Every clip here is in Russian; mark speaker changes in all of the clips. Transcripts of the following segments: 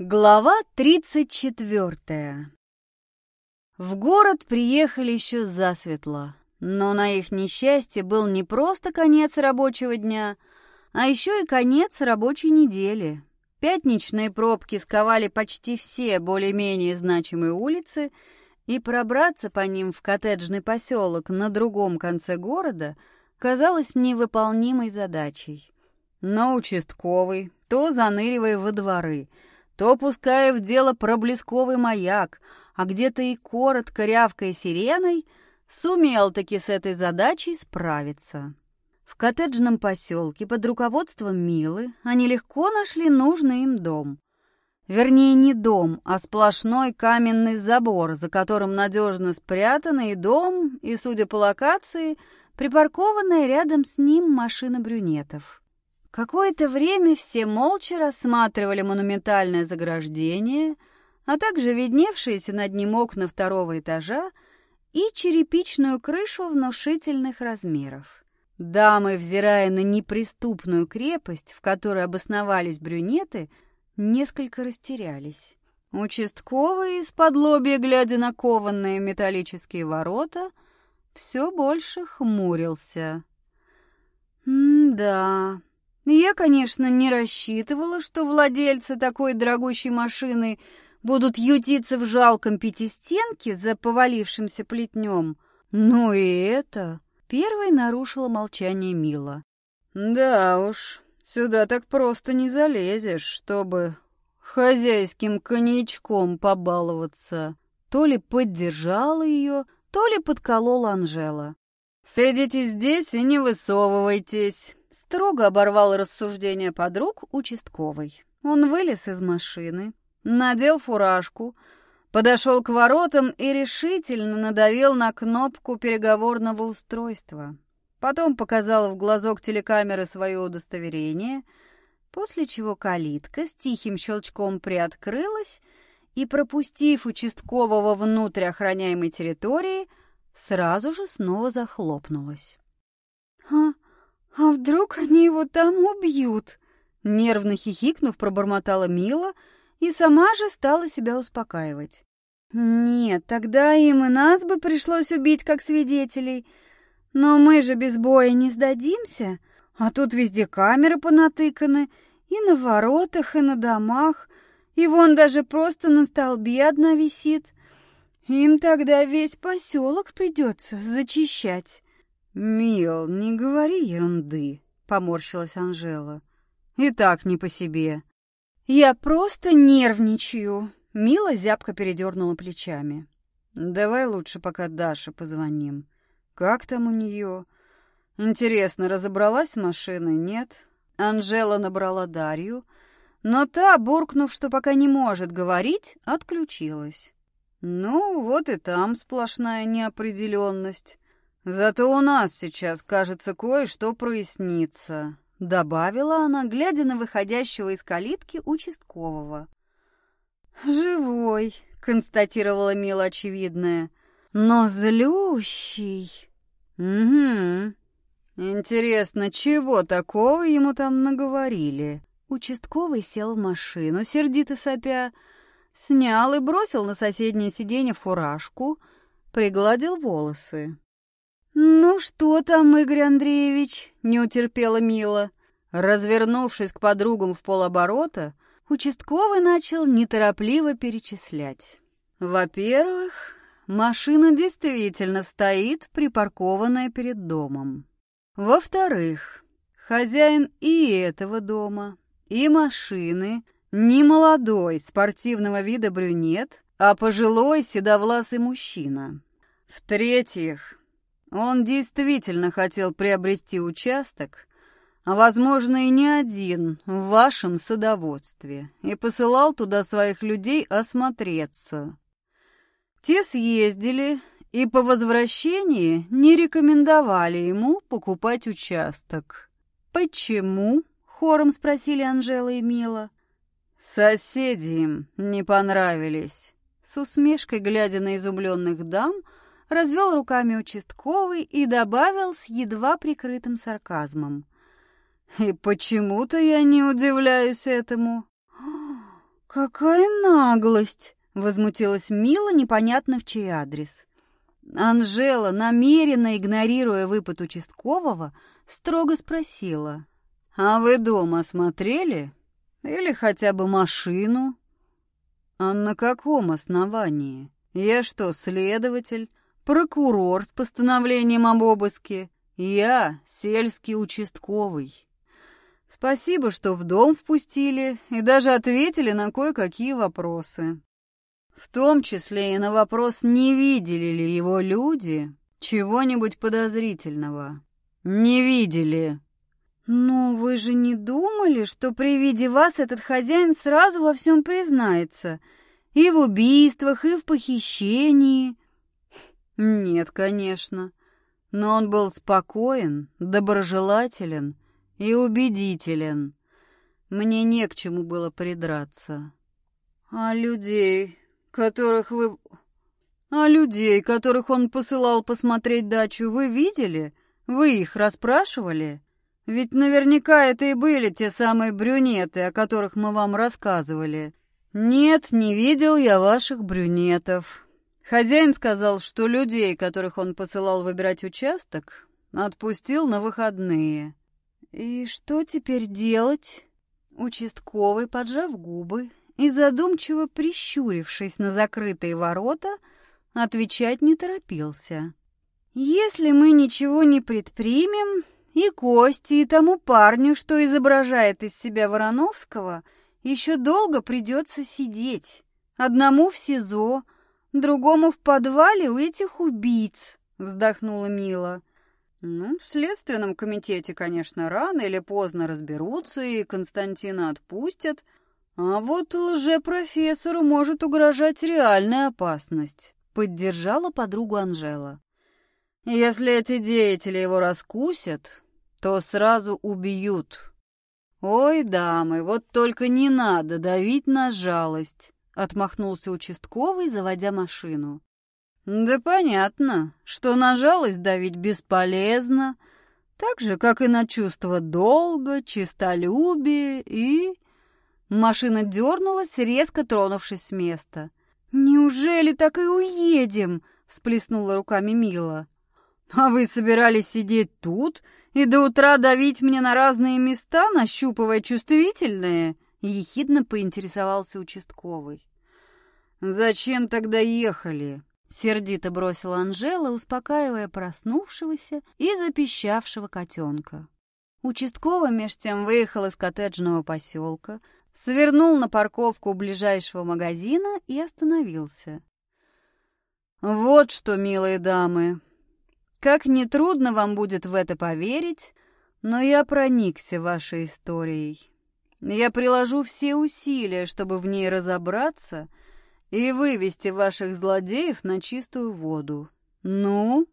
Speaker 1: Глава тридцать четвертая В город приехали еще засветло, но на их несчастье был не просто конец рабочего дня, а еще и конец рабочей недели. Пятничные пробки сковали почти все более-менее значимые улицы, и пробраться по ним в коттеджный поселок на другом конце города казалось невыполнимой задачей. Но участковый, то заныривая во дворы — то пуская в дело проблесковый маяк, а где-то и коротко рявкая сиреной, сумел таки с этой задачей справиться. В коттеджном поселке под руководством Милы они легко нашли нужный им дом. Вернее, не дом, а сплошной каменный забор, за которым надежно спрятанный дом и, судя по локации, припаркованная рядом с ним машина брюнетов. Какое-то время все молча рассматривали монументальное заграждение, а также видневшиеся над ним окна второго этажа и черепичную крышу внушительных размеров. Дамы, взирая на неприступную крепость, в которой обосновались брюнеты, несколько растерялись. Участковый, из-под лобья, глядя на кованные металлические ворота, все больше хмурился. «М-да, я, конечно, не рассчитывала, что владельцы такой дорогущей машины будут ютиться в жалком пятистенке за повалившимся плетнем. Но и это... Первой нарушила молчание Мила. «Да уж, сюда так просто не залезешь, чтобы хозяйским коньячком побаловаться». То ли поддержала ее, то ли подколола Анжела. «Сидите здесь и не высовывайтесь. Строго оборвал рассуждение подруг участковый. Он вылез из машины, надел фуражку, подошел к воротам и решительно надавил на кнопку переговорного устройства. Потом показал в глазок телекамеры свое удостоверение, после чего калитка с тихим щелчком приоткрылась и, пропустив участкового внутрь охраняемой территории, сразу же снова захлопнулась. «А, «А вдруг они его там убьют?» Нервно хихикнув, пробормотала Мила и сама же стала себя успокаивать. «Нет, тогда им и нас бы пришлось убить как свидетелей. Но мы же без боя не сдадимся, а тут везде камеры понатыканы, и на воротах, и на домах, и вон даже просто на столбе одна висит. Им тогда весь поселок придется зачищать». «Мил, не говори ерунды», — поморщилась Анжела. «И так не по себе». «Я просто нервничаю», — Мила зябко передернула плечами. «Давай лучше пока Даше позвоним. Как там у нее?» «Интересно, разобралась с машиной, нет?» Анжела набрала Дарью, но та, буркнув, что пока не может говорить, отключилась. «Ну, вот и там сплошная неопределенность». «Зато у нас сейчас, кажется, кое-что прояснится», — добавила она, глядя на выходящего из калитки участкового. «Живой», — констатировала Мила очевидное, — «но злющий». «Угу. Интересно, чего такого ему там наговорили?» Участковый сел в машину, сердито сопя, снял и бросил на соседнее сиденье фуражку, пригладил волосы. «Ну что там, Игорь Андреевич?» — не утерпела Мила. Развернувшись к подругам в полоборота, участковый начал неторопливо перечислять. «Во-первых, машина действительно стоит, припаркованная перед домом. Во-вторых, хозяин и этого дома, и машины не молодой спортивного вида брюнет, а пожилой седовласый мужчина. В-третьих, он действительно хотел приобрести участок, а, возможно, и не один, в вашем садоводстве, и посылал туда своих людей осмотреться. Те съездили и по возвращении не рекомендовали ему покупать участок. «Почему?» — хором спросили Анжела и Мила. «Соседи им не понравились». С усмешкой, глядя на изумленных дам, — развел руками участковый и добавил с едва прикрытым сарказмом. «И почему-то я не удивляюсь этому». «Какая наглость!» — возмутилась Мила, непонятно в чей адрес. Анжела, намеренно игнорируя выпад участкового, строго спросила. «А вы дома смотрели? Или хотя бы машину?» «А на каком основании? Я что, следователь? Прокурор с постановлением об обыске? Я сельский участковый?» Спасибо, что в дом впустили и даже ответили на кое-какие вопросы. В том числе и на вопрос, не видели ли его люди чего-нибудь подозрительного. Не видели. «Ну, вы же не думали, что при виде вас этот хозяин сразу во всем признается? И в убийствах, и в похищении?» «Нет, конечно. Но он был спокоен, доброжелателен и убедителен. Мне не к чему было придраться. А людей, которых вы... А людей, которых он посылал посмотреть дачу, вы видели? Вы их расспрашивали? Ведь наверняка это и были те самые брюнеты, о которых мы вам рассказывали. Нет, не видел я ваших брюнетов. Хозяин сказал, что людей, которых он посылал выбирать участок, отпустил на выходные. «И что теперь делать?» Участковый, поджав губы и задумчиво прищурившись на закрытые ворота, отвечать не торопился. «Если мы ничего не предпримем, и Кости, и тому парню, что изображает из себя Вороновского, еще долго придется сидеть. Одному в СИЗО, другому в подвале у этих убийц», — вздохнула Мила. Ну, в следственном комитете, конечно, рано или поздно разберутся и Константина отпустят, а вот лже-профессору может угрожать реальная опасность, поддержала подругу Анжела. Если эти деятели его раскусят, то сразу убьют. Ой, дамы, вот только не надо давить на жалость, отмахнулся участковый, заводя машину. Да понятно, что на жалость давить бесполезно, так же, как и на чувство долга, чистолюбия и... Машина дернулась, резко тронувшись с места. «Неужели так и уедем?» — всплеснула руками Мила. «А вы собирались сидеть тут и до утра давить мне на разные места, нащупывая чувствительные?» — ехидно поинтересовался участковый. «Зачем тогда ехали?» Сердито бросила Анжела, успокаивая проснувшегося и запищавшего котенка. Участковый меж тем выехал из коттеджного поселка, свернул на парковку ближайшего магазина и остановился. «Вот что, милые дамы, как нетрудно вам будет в это поверить, но я проникся вашей историей. Я приложу все усилия, чтобы в ней разобраться — и вывести ваших злодеев на чистую воду. Ну,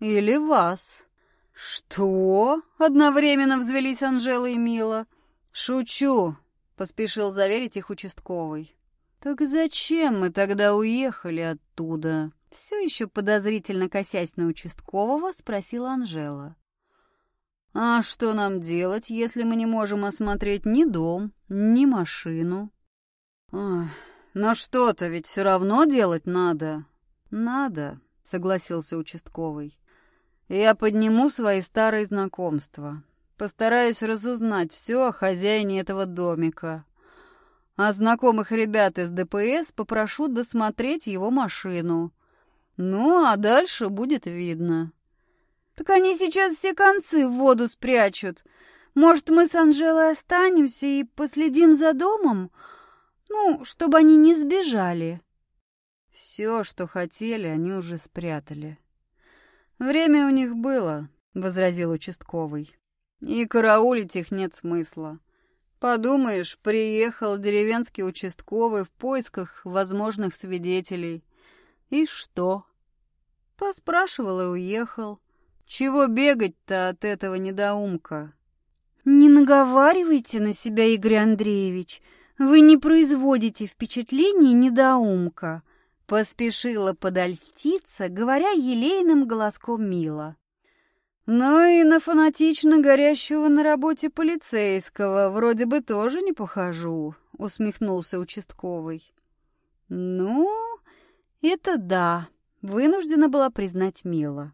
Speaker 1: или вас». «Что?» — одновременно взвелись Анжела и Мила. «Шучу», — поспешил заверить их участковый. «Так зачем мы тогда уехали оттуда?» Все еще подозрительно косясь на участкового, спросила Анжела. «А что нам делать, если мы не можем осмотреть ни дом, ни машину?» «Ах, но что-то ведь все равно делать надо. Надо, согласился участковый. Я подниму свои старые знакомства. Постараюсь разузнать все о хозяине этого домика. А знакомых ребят из ДПС попрошу досмотреть его машину. Ну, а дальше будет видно. Так они сейчас все концы в воду спрячут. Может, мы с Анжелой останемся и последим за домом? Ну, чтобы они не сбежали. Все, что хотели, они уже спрятали. Время у них было, возразил участковый. И караулить их нет смысла. Подумаешь, приехал деревенский участковый в поисках возможных свидетелей. И что? Поспрашивал и уехал. Чего бегать-то от этого недоумка? Не наговаривайте на себя, Игорь Андреевич. Вы не производите впечатления недоумка», — поспешила подольститься, говоря елейным голоском Мила. Ну и на фанатично горящего на работе полицейского вроде бы тоже не похожу, усмехнулся участковый. Ну, это да, вынуждена была признать Мила.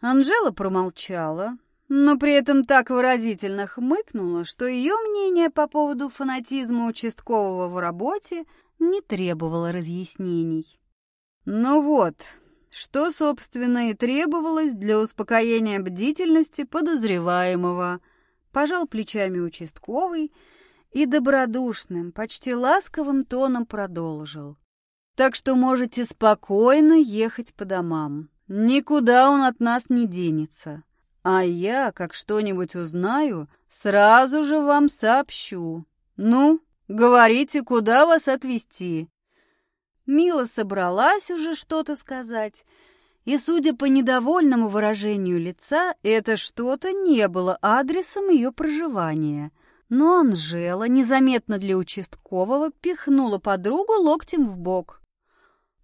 Speaker 1: Анжела промолчала, но при этом так выразительно хмыкнула, что ее мнение по поводу фанатизма участкового в работе не требовало разъяснений. Ну вот, что, собственно, и требовалось для успокоения бдительности подозреваемого. Пожал плечами участковый и добродушным, почти ласковым тоном продолжил. Так что можете спокойно ехать по домам. Никуда он от нас не денется. А я, как что-нибудь узнаю, сразу же вам сообщу. Ну, говорите, куда вас отвезти. Мила собралась уже что-то сказать, и, судя по недовольному выражению лица, это что-то не было адресом ее проживания. Но Анжела незаметно для участкового пихнула подругу локтем в бок.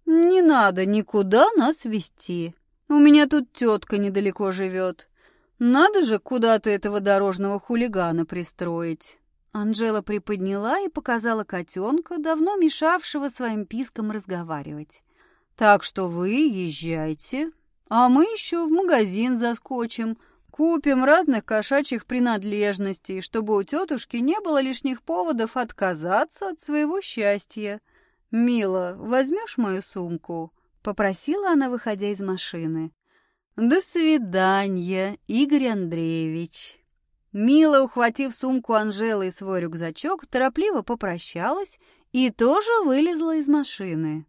Speaker 1: «Не надо никуда нас вести. У меня тут тетка недалеко живет. Надо же куда-то этого дорожного хулигана пристроить». Анжела приподняла и показала котенка, давно мешавшего своим писком разговаривать. «Так что вы езжайте, а мы еще в магазин заскочим, купим разных кошачьих принадлежностей, чтобы у тетушки не было лишних поводов отказаться от своего счастья. Мила, возьмешь мою сумку?» — попросила она, выходя из машины. «До свидания, Игорь Андреевич!» Мила, ухватив сумку Анжелы и свой рюкзачок, торопливо попрощалась и тоже вылезла из машины.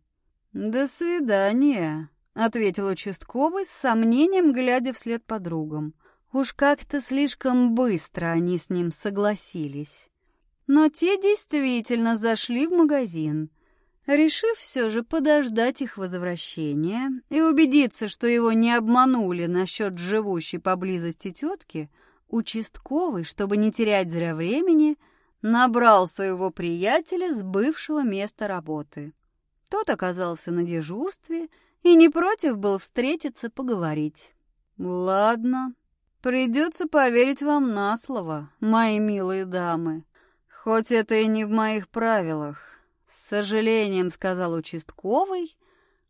Speaker 1: «До свидания», — ответил участковый с сомнением, глядя вслед подругам. Уж как-то слишком быстро они с ним согласились. Но те действительно зашли в магазин. Решив все же подождать их возвращения и убедиться, что его не обманули насчет живущей поблизости тетки, — Участковый, чтобы не терять зря времени, набрал своего приятеля с бывшего места работы. Тот оказался на дежурстве и не против был встретиться поговорить. «Ладно, придется поверить вам на слово, мои милые дамы, хоть это и не в моих правилах», — с сожалением сказал участковый,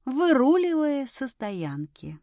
Speaker 1: выруливая со стоянки.